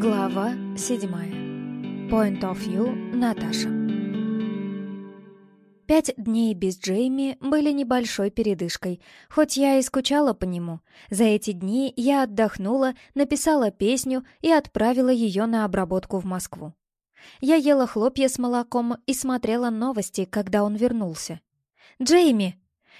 Глава седьмая. Point of view Наташа. Пять дней без Джейми были небольшой передышкой, хоть я и скучала по нему. За эти дни я отдохнула, написала песню и отправила ее на обработку в Москву. Я ела хлопья с молоком и смотрела новости, когда он вернулся. «Джейми!»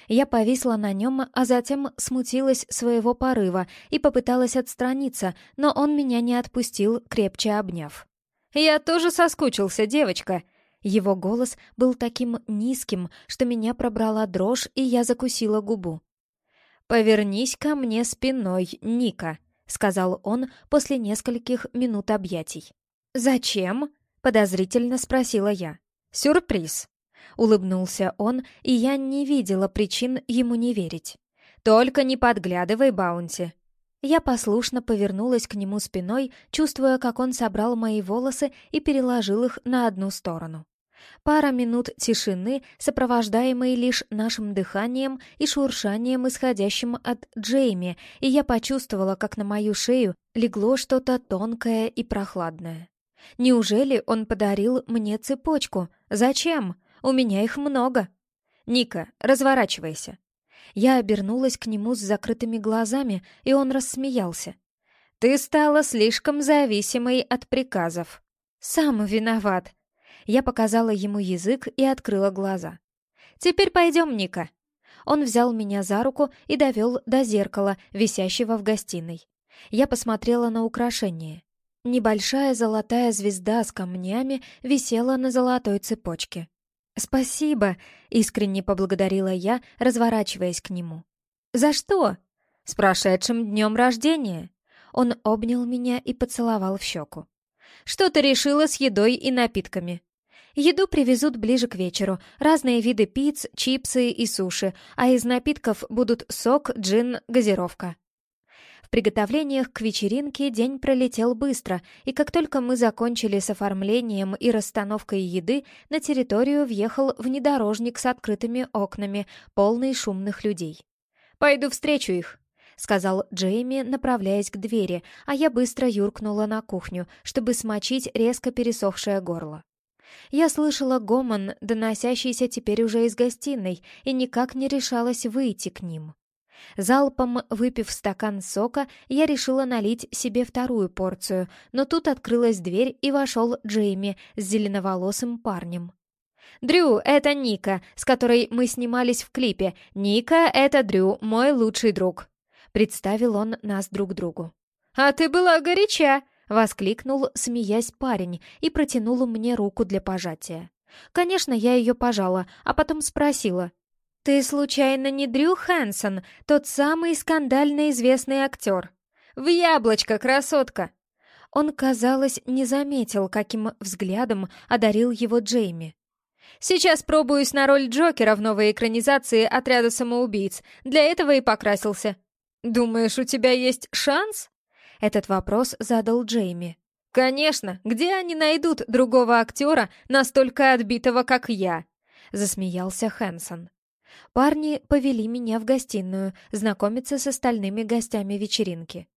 Я повисла на нем, а затем смутилась своего порыва и попыталась отстраниться, но он меня не отпустил, крепче обняв. «Я тоже соскучился, девочка!» Его голос был таким низким, что меня пробрала дрожь, и я закусила губу. «Повернись ко мне спиной, Ника», — сказал он после нескольких минут объятий. «Зачем?» — подозрительно спросила я. «Сюрприз», Улыбнулся он, и я не видела причин ему не верить. «Только не подглядывай, Баунти!» Я послушно повернулась к нему спиной, чувствуя, как он собрал мои волосы и переложил их на одну сторону. Пара минут тишины, сопровождаемой лишь нашим дыханием и шуршанием, исходящим от Джейми, и я почувствовала, как на мою шею легло что-то тонкое и прохладное. Неужели он подарил мне цепочку? Зачем? У меня их много. Ника, разворачивайся. Я обернулась к нему с закрытыми глазами, и он рассмеялся. Ты стала слишком зависимой от приказов. Сам виноват. Я показала ему язык и открыла глаза. Теперь пойдем, Ника. Он взял меня за руку и довел до зеркала, висящего в гостиной. Я посмотрела на украшение. Небольшая золотая звезда с камнями висела на золотой цепочке. «Спасибо», — искренне поблагодарила я, разворачиваясь к нему. «За что?» «С прошедшим днем рождения!» Он обнял меня и поцеловал в щеку. «Что ты решила с едой и напитками?» Еду привезут ближе к вечеру. Разные виды пиц, чипсы и суши, а из напитков будут сок, джин, газировка. Приготовлениях к вечеринке день пролетел быстро, и как только мы закончили с оформлением и расстановкой еды, на территорию въехал внедорожник с открытыми окнами, полный шумных людей. «Пойду встречу их», — сказал Джейми, направляясь к двери, а я быстро юркнула на кухню, чтобы смочить резко пересохшее горло. Я слышала гомон, доносящийся теперь уже из гостиной, и никак не решалась выйти к ним. Залпом выпив стакан сока, я решила налить себе вторую порцию, но тут открылась дверь и вошел Джейми с зеленоволосым парнем. «Дрю, это Ника, с которой мы снимались в клипе. Ника — это Дрю, мой лучший друг», — представил он нас друг другу. «А ты была горяча!» — воскликнул, смеясь парень, и протянул мне руку для пожатия. Конечно, я ее пожала, а потом спросила, «Ты случайно не Дрю Хэнсон, тот самый скандально известный актер?» «В яблочко, красотка!» Он, казалось, не заметил, каким взглядом одарил его Джейми. «Сейчас пробуюсь на роль Джокера в новой экранизации «Отряда самоубийц». Для этого и покрасился». «Думаешь, у тебя есть шанс?» Этот вопрос задал Джейми. «Конечно! Где они найдут другого актера, настолько отбитого, как я?» Засмеялся Хэнсон. Парни повели меня в гостиную знакомиться с остальными гостями вечеринки.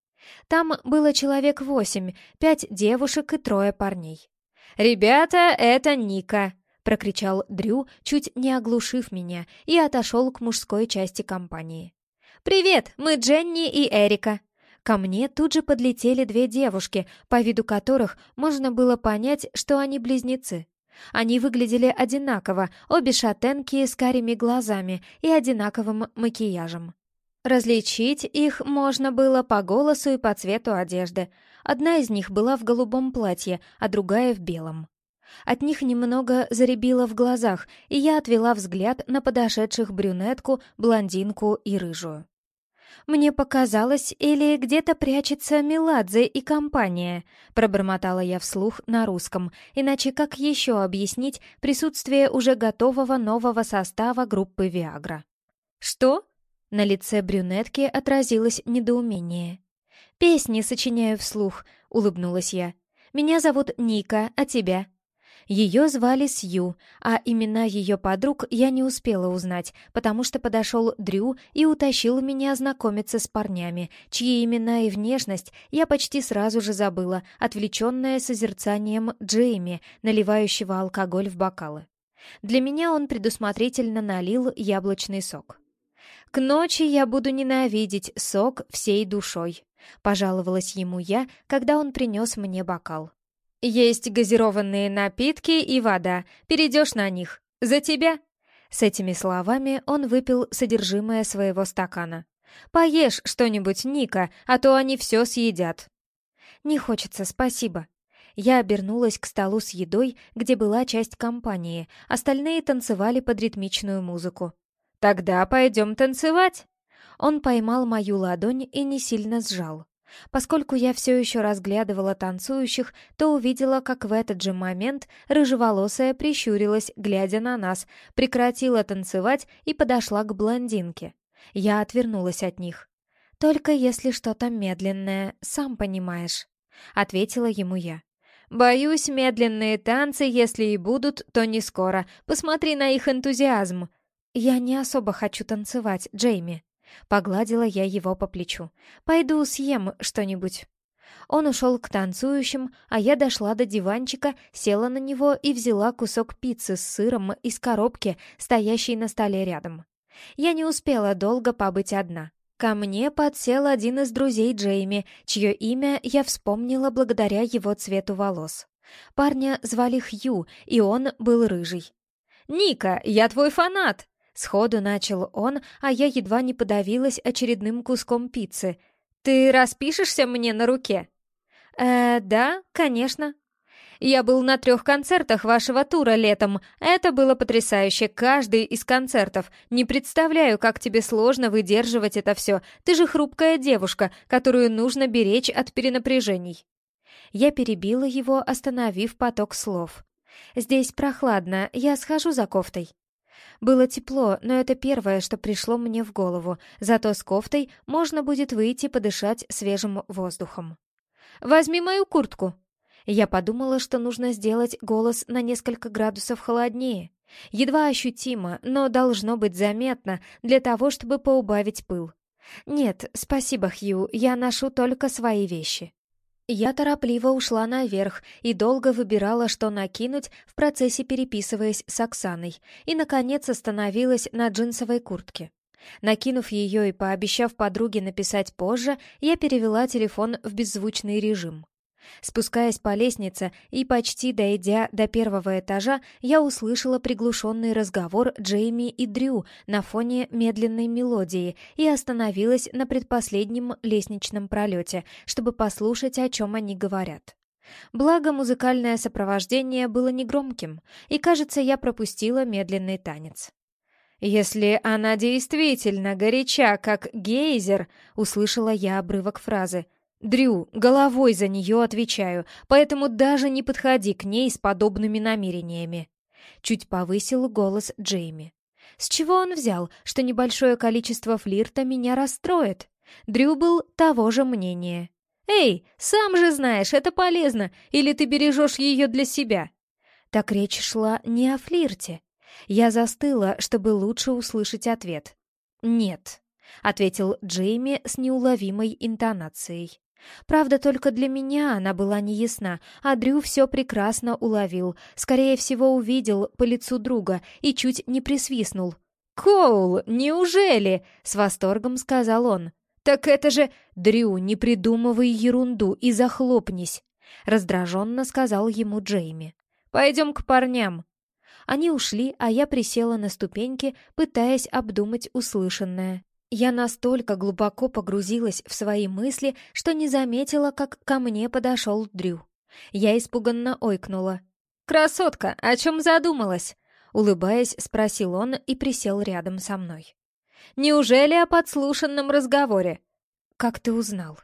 Там было человек восемь, пять девушек и трое парней. «Ребята, это Ника!» — прокричал Дрю, чуть не оглушив меня, и отошел к мужской части компании. «Привет, мы Дженни и Эрика!» Ко мне тут же подлетели две девушки, по виду которых можно было понять, что они близнецы. Они выглядели одинаково, обе шатенки с карими глазами и одинаковым макияжем. Различить их можно было по голосу и по цвету одежды. Одна из них была в голубом платье, а другая в белом. От них немного заребило в глазах, и я отвела взгляд на подошедших брюнетку, блондинку и рыжую. «Мне показалось, или где-то прячется Меладзе и компания», пробормотала я вслух на русском, иначе как еще объяснить присутствие уже готового нового состава группы «Виагра»? «Что?» На лице брюнетки отразилось недоумение. «Песни сочиняю вслух», — улыбнулась я. «Меня зовут Ника, а тебя?» Ее звали Сью, а имена ее подруг я не успела узнать, потому что подошел Дрю и утащил меня знакомиться с парнями, чьи имена и внешность я почти сразу же забыла, отвлеченная созерцанием Джейми, наливающего алкоголь в бокалы. Для меня он предусмотрительно налил яблочный сок. «К ночи я буду ненавидеть сок всей душой», — пожаловалась ему я, когда он принес мне бокал. «Есть газированные напитки и вода. Перейдешь на них. За тебя!» С этими словами он выпил содержимое своего стакана. «Поешь что-нибудь, Ника, а то они все съедят». «Не хочется, спасибо». Я обернулась к столу с едой, где была часть компании, остальные танцевали под ритмичную музыку. «Тогда пойдем танцевать!» Он поймал мою ладонь и не сильно сжал. Поскольку я все еще разглядывала танцующих, то увидела, как в этот же момент рыжеволосая прищурилась, глядя на нас, прекратила танцевать и подошла к блондинке. Я отвернулась от них. «Только если что-то медленное, сам понимаешь», — ответила ему я. «Боюсь, медленные танцы, если и будут, то не скоро. Посмотри на их энтузиазм». «Я не особо хочу танцевать, Джейми», Погладила я его по плечу. «Пойду съем что-нибудь». Он ушел к танцующим, а я дошла до диванчика, села на него и взяла кусок пиццы с сыром из коробки, стоящей на столе рядом. Я не успела долго побыть одна. Ко мне подсел один из друзей Джейми, чье имя я вспомнила благодаря его цвету волос. Парня звали Хью, и он был рыжий. «Ника, я твой фанат!» Сходу начал он, а я едва не подавилась очередным куском пиццы. «Ты распишешься мне на руке?» «Э, да, конечно». «Я был на трех концертах вашего тура летом. Это было потрясающе, каждый из концертов. Не представляю, как тебе сложно выдерживать это все. Ты же хрупкая девушка, которую нужно беречь от перенапряжений». Я перебила его, остановив поток слов. «Здесь прохладно, я схожу за кофтой». Было тепло, но это первое, что пришло мне в голову, зато с кофтой можно будет выйти подышать свежим воздухом. «Возьми мою куртку!» Я подумала, что нужно сделать голос на несколько градусов холоднее. Едва ощутимо, но должно быть заметно для того, чтобы поубавить пыл. «Нет, спасибо, Хью, я ношу только свои вещи». Я торопливо ушла наверх и долго выбирала, что накинуть, в процессе переписываясь с Оксаной, и, наконец, остановилась на джинсовой куртке. Накинув ее и пообещав подруге написать позже, я перевела телефон в беззвучный режим. Спускаясь по лестнице и почти дойдя до первого этажа, я услышала приглушенный разговор Джейми и Дрю на фоне медленной мелодии и остановилась на предпоследнем лестничном пролете, чтобы послушать, о чем они говорят. Благо, музыкальное сопровождение было негромким, и, кажется, я пропустила медленный танец. «Если она действительно горяча, как гейзер», — услышала я обрывок фразы — Дрю, головой за нее отвечаю, поэтому даже не подходи к ней с подобными намерениями. Чуть повысил голос Джейми. С чего он взял, что небольшое количество флирта меня расстроит? Дрю был того же мнения. «Эй, сам же знаешь, это полезно, или ты бережешь ее для себя?» Так речь шла не о флирте. Я застыла, чтобы лучше услышать ответ. «Нет», — ответил Джейми с неуловимой интонацией. Правда, только для меня она была неясна, а Дрю все прекрасно уловил, скорее всего, увидел по лицу друга и чуть не присвистнул. «Коул, неужели?» — с восторгом сказал он. «Так это же... Дрю, не придумывай ерунду и захлопнись!» — раздраженно сказал ему Джейми. «Пойдем к парням». Они ушли, а я присела на ступеньки, пытаясь обдумать услышанное. Я настолько глубоко погрузилась в свои мысли, что не заметила, как ко мне подошел Дрю. Я испуганно ойкнула. «Красотка, о чем задумалась?» Улыбаясь, спросил он и присел рядом со мной. «Неужели о подслушанном разговоре?» «Как ты узнал?»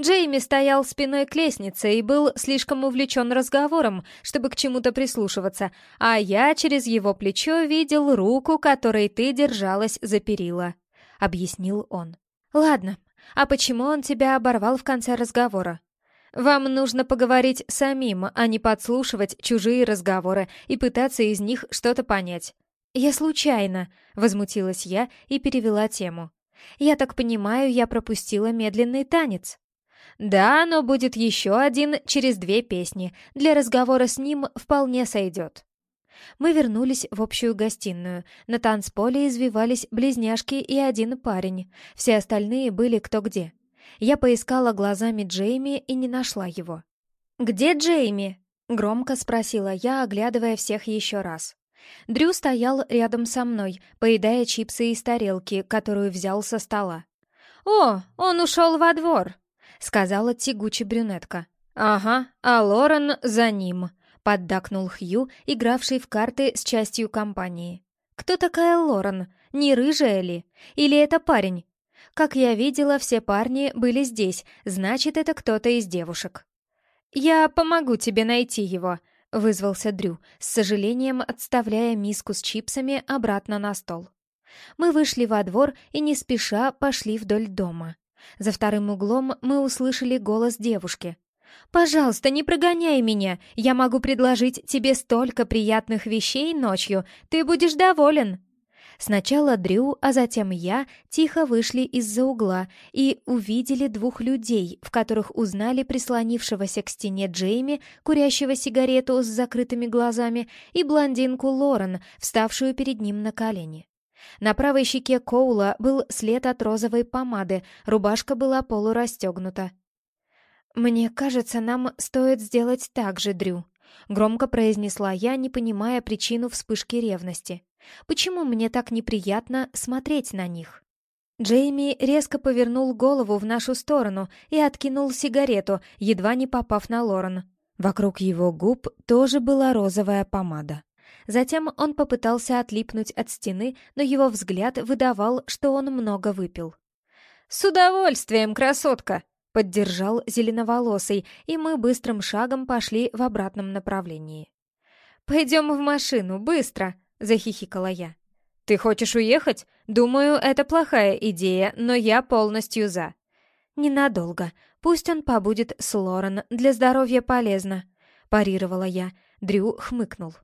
Джейми стоял спиной к лестнице и был слишком увлечен разговором, чтобы к чему-то прислушиваться, а я через его плечо видел руку, которой ты держалась за перила объяснил он. «Ладно, а почему он тебя оборвал в конце разговора?» Вам нужно поговорить самим, а не подслушивать чужие разговоры и пытаться из них что-то понять. «Я случайно», — возмутилась я и перевела тему. «Я так понимаю, я пропустила медленный танец». «Да, но будет еще один через две песни. Для разговора с ним вполне сойдет». Мы вернулись в общую гостиную. На танцполе извивались близняшки и один парень. Все остальные были кто где. Я поискала глазами Джейми и не нашла его. «Где Джейми?» — громко спросила я, оглядывая всех еще раз. Дрю стоял рядом со мной, поедая чипсы из тарелки, которую взял со стола. «О, он ушел во двор», — сказала тягучая брюнетка. «Ага, а Лорен за ним», — поддакнул Хью, игравший в карты с частью компании. «Кто такая Лорен? Не рыжая ли? Или это парень?» Как я видела, все парни были здесь, значит, это кто-то из девушек. «Я помогу тебе найти его», — вызвался Дрю, с сожалением отставляя миску с чипсами обратно на стол. Мы вышли во двор и не спеша пошли вдоль дома. За вторым углом мы услышали голос девушки. «Пожалуйста, не прогоняй меня. Я могу предложить тебе столько приятных вещей ночью. Ты будешь доволен». Сначала Дрю, а затем я тихо вышли из-за угла и увидели двух людей, в которых узнали прислонившегося к стене Джейми, курящего сигарету с закрытыми глазами, и блондинку Лорен, вставшую перед ним на колени. На правой щеке Коула был след от розовой помады, рубашка была полурастегнута. «Мне кажется, нам стоит сделать так же, Дрю», — громко произнесла я, не понимая причину вспышки ревности. Почему мне так неприятно смотреть на них? Джейми резко повернул голову в нашу сторону и откинул сигарету, едва не попав на Лорен. Вокруг его губ тоже была розовая помада. Затем он попытался отлипнуть от стены, но его взгляд выдавал, что он много выпил. «С удовольствием, красотка!» — поддержал зеленоволосый, и мы быстрым шагом пошли в обратном направлении. «Пойдем в машину, быстро!» захихикала я. «Ты хочешь уехать? Думаю, это плохая идея, но я полностью за». «Ненадолго. Пусть он побудет с Лорен, для здоровья полезно», — парировала я. Дрю хмыкнул.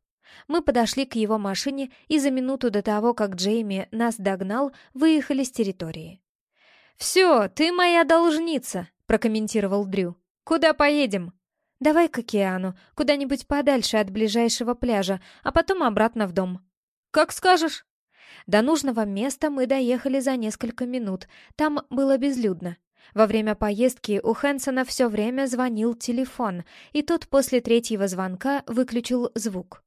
Мы подошли к его машине и за минуту до того, как Джейми нас догнал, выехали с территории. «Все, ты моя должница», — прокомментировал Дрю. «Куда поедем?» «Давай к океану, куда-нибудь подальше от ближайшего пляжа, а потом обратно в дом». «Как скажешь». До нужного места мы доехали за несколько минут. Там было безлюдно. Во время поездки у Хэнсона все время звонил телефон, и тот после третьего звонка выключил звук.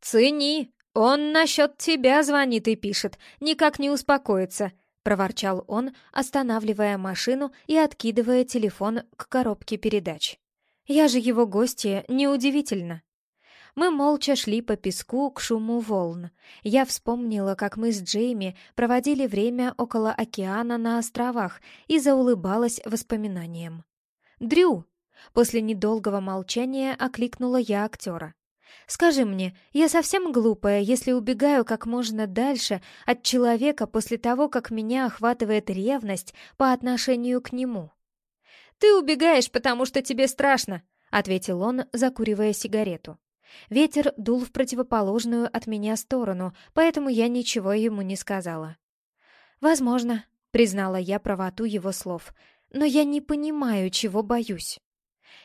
«Цени! Он насчет тебя звонит и пишет, никак не успокоится», — проворчал он, останавливая машину и откидывая телефон к коробке передач. «Я же его гостья, неудивительно». Мы молча шли по песку к шуму волн. Я вспомнила, как мы с Джейми проводили время около океана на островах и заулыбалась воспоминанием. «Дрю!» После недолгого молчания окликнула я актера. «Скажи мне, я совсем глупая, если убегаю как можно дальше от человека после того, как меня охватывает ревность по отношению к нему?» «Ты убегаешь, потому что тебе страшно», — ответил он, закуривая сигарету. Ветер дул в противоположную от меня сторону, поэтому я ничего ему не сказала. «Возможно», — признала я правоту его слов, «но я не понимаю, чего боюсь».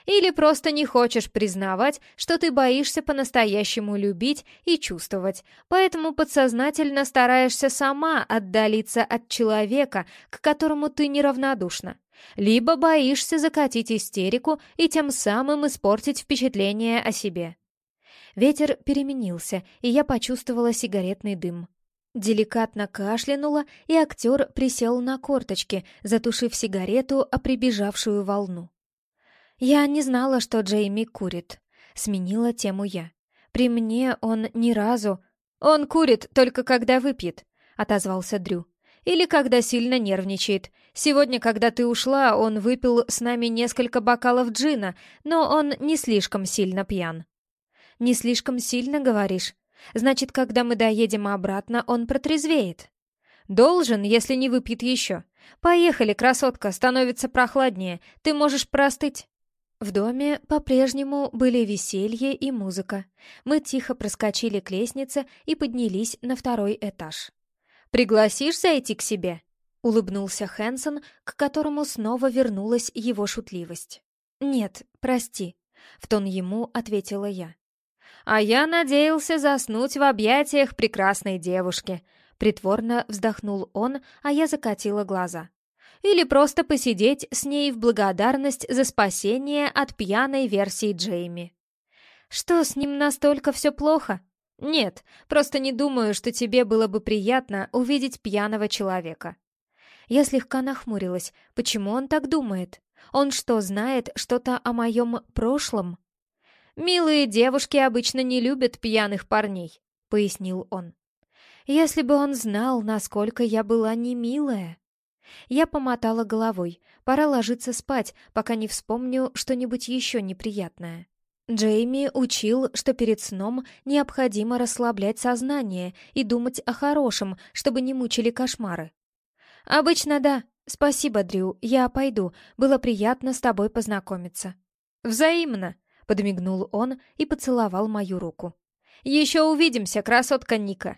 Или просто не хочешь признавать, что ты боишься по-настоящему любить и чувствовать, поэтому подсознательно стараешься сама отдалиться от человека, к которому ты неравнодушна. Либо боишься закатить истерику и тем самым испортить впечатление о себе. Ветер переменился, и я почувствовала сигаретный дым. Деликатно кашлянула, и актер присел на корточки, затушив сигарету о прибежавшую волну. «Я не знала, что Джейми курит», — сменила тему я. «При мне он ни разу...» «Он курит только когда выпьет», — отозвался Дрю. «Или когда сильно нервничает. Сегодня, когда ты ушла, он выпил с нами несколько бокалов джина, но он не слишком сильно пьян». Не слишком сильно говоришь? Значит, когда мы доедем обратно, он протрезвеет. Должен, если не выпьет еще. Поехали, красотка, становится прохладнее. Ты можешь простыть. В доме по-прежнему были веселье и музыка. Мы тихо проскочили к лестнице и поднялись на второй этаж. «Пригласишь зайти к себе?» — улыбнулся Хэнсон, к которому снова вернулась его шутливость. «Нет, прости», — в тон ему ответила я. «А я надеялся заснуть в объятиях прекрасной девушки», — притворно вздохнул он, а я закатила глаза или просто посидеть с ней в благодарность за спасение от пьяной версии Джейми. Что, с ним настолько все плохо? Нет, просто не думаю, что тебе было бы приятно увидеть пьяного человека. Я слегка нахмурилась. Почему он так думает? Он что, знает что-то о моем прошлом? «Милые девушки обычно не любят пьяных парней», — пояснил он. «Если бы он знал, насколько я была не милая. Я помотала головой. Пора ложиться спать, пока не вспомню что-нибудь еще неприятное. Джейми учил, что перед сном необходимо расслаблять сознание и думать о хорошем, чтобы не мучили кошмары. «Обычно да. Спасибо, Дрю, я пойду. Было приятно с тобой познакомиться». «Взаимно», — подмигнул он и поцеловал мою руку. «Еще увидимся, красотка Ника».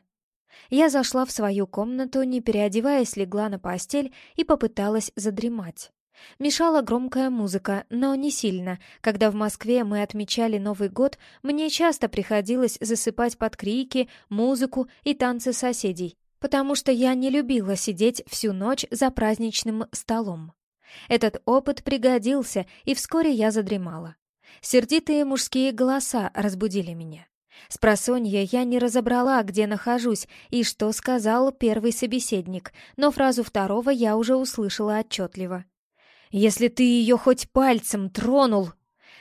Я зашла в свою комнату, не переодеваясь, легла на постель и попыталась задремать. Мешала громкая музыка, но не сильно. Когда в Москве мы отмечали Новый год, мне часто приходилось засыпать под крики, музыку и танцы соседей, потому что я не любила сидеть всю ночь за праздничным столом. Этот опыт пригодился, и вскоре я задремала. Сердитые мужские голоса разбудили меня. С просонья я не разобрала, где нахожусь и что сказал первый собеседник, но фразу второго я уже услышала отчетливо. «Если ты ее хоть пальцем тронул...»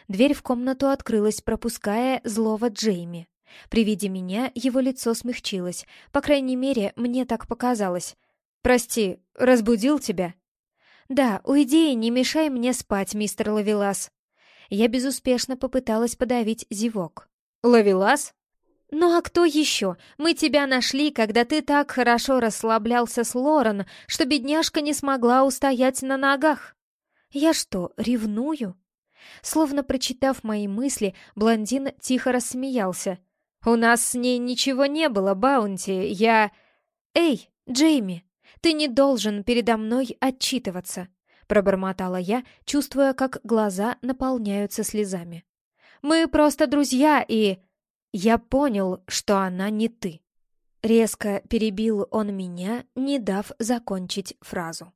Дверь в комнату открылась, пропуская злого Джейми. При виде меня его лицо смягчилось, по крайней мере, мне так показалось. «Прости, разбудил тебя?» «Да, уйди и не мешай мне спать, мистер Лавелас». Я безуспешно попыталась подавить зевок. «Ловелас?» «Ну а кто еще? Мы тебя нашли, когда ты так хорошо расслаблялся с Лорен, что бедняжка не смогла устоять на ногах». «Я что, ревную?» Словно прочитав мои мысли, блондин тихо рассмеялся. «У нас с ней ничего не было, Баунти, я...» «Эй, Джейми, ты не должен передо мной отчитываться», пробормотала я, чувствуя, как глаза наполняются слезами. Мы просто друзья, и...» Я понял, что она не ты. Резко перебил он меня, не дав закончить фразу.